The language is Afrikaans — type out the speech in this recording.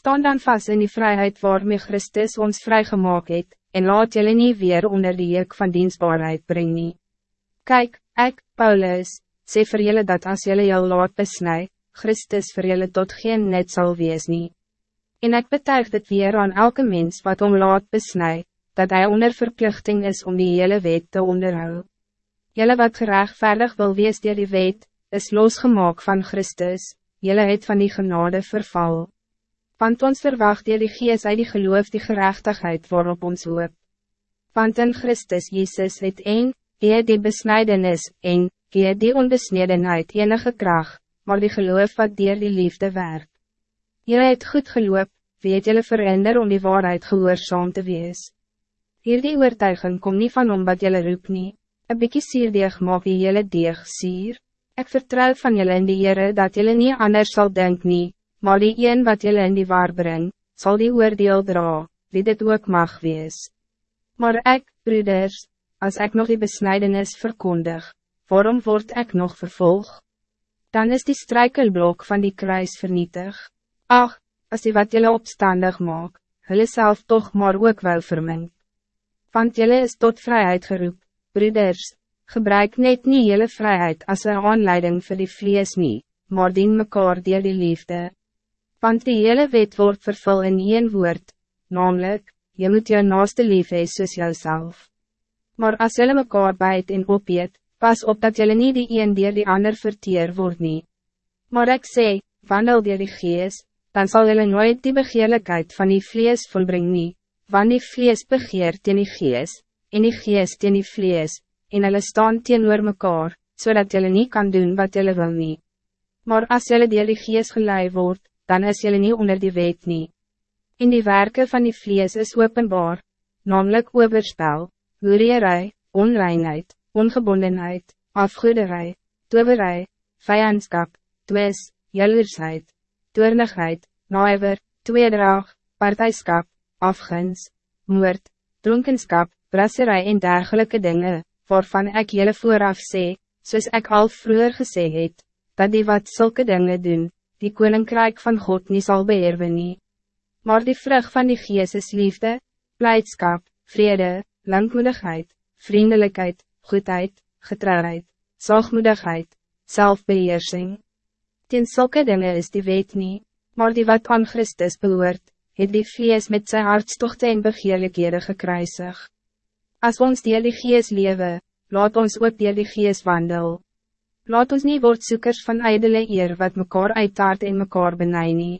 Staan dan vast in die vrijheid waarmee Christus ons vrijgemaakt het, en laat jullie niet weer onder die juk van dienstbaarheid brengen. Kijk, ik, Paulus, sê vir julle dat als jullie jou laat besnij, Christus vir julle tot geen net zal wees nie. En ik betuig dit weer aan elke mens wat om laat besnij, dat hij onder verplichting is om die hele wet te onderhouden. Jelle wat gerechtvaardig wil wees dier die wet, is losgemaak van Christus, jelle het van die genade verval. Want ons verwacht dier die gees uit die geloof die gerechtigheid waarop ons hoop. Want in Christus Jezus het een, die die besnijdenis, en, die die onbesnedenheid enige kracht, maar die geloof wat dier die liefde werk. Jelle het goed geloop, weet jelle verander om die waarheid gehoorzaam te wees. Hier die oortuiging kom niet van om wat jelle roep nie, een bykie sierdeeg maak die jelle deeg sier. Ik vertrouw van jullie in die Heere dat jullie niet anders zal denken, nie, maar die een wat jullie in die waar brengt, zal die oordeel dra, wie dit ook mag wees. Maar ik, broeders, als ik nog die besnijdenis verkondig, waarom word ik nog vervolg? Dan is die strijkelblok van die kruis vernietig. Ach, als die wat jullie opstandig maak, hulle zelf toch maar ook wel vermink. Want jullie is tot vrijheid geroep, broeders, gebruik net niet jullie vrijheid als een aanleiding voor die vlees niet, maar dien mekaar dier die liefde. Want die hele wet wordt vervul in één woord, namelijk, je moet je naaste lief hee soos jouself. Maar als jullie mekaar bijt en opjeet, pas op dat jullie niet die een dier die ander verteer word nie. Maar ik sê, wandel dier die gees, dan zal jullie nooit die begeerlijkheid van die vlees volbring nie, want die vlees begeert in die gees, en die gees in die vlees, en hulle staan teenoor mekaar, zodat so jullie niet kan doen wat jullie wil niet. Maar als jullie die die gees gelei wordt, dan is jullie niet onder die wet niet. In die werken van die vlees is openbaar, namelijk overspel, hoerierij, onreinheid, ongebondenheid, afgoederij, toverij, vijandskap, twis, jaloersheid, toernigheid, naaiver, tweedrag, partijskap, afguns, moord, dronkenskap, brasserij en dergelijke dingen, waarvan ik jullie vooraf sê, soos ik al vroeger gesê het, dat die wat zulke dingen doen, die koninkrijk van God niet zal beërven nie. Maar die vrucht van die gees is liefde, blijdschap, vrede, langmoedigheid, vriendelijkheid, goedheid, getrouwheid, zachtmoedigheid, zelfbeheersing. Ten zulke dingen is die weet niet, maar die wat aan Christus behoort, het die vlees met zijn hartstochte en begeerlikhede gekruisig. Als ons die die gees lewe, laat ons ook die die gees wandel. Laat ons niet word soekers van ijdele eer wat mekaar uittaart en mekaar benij nie.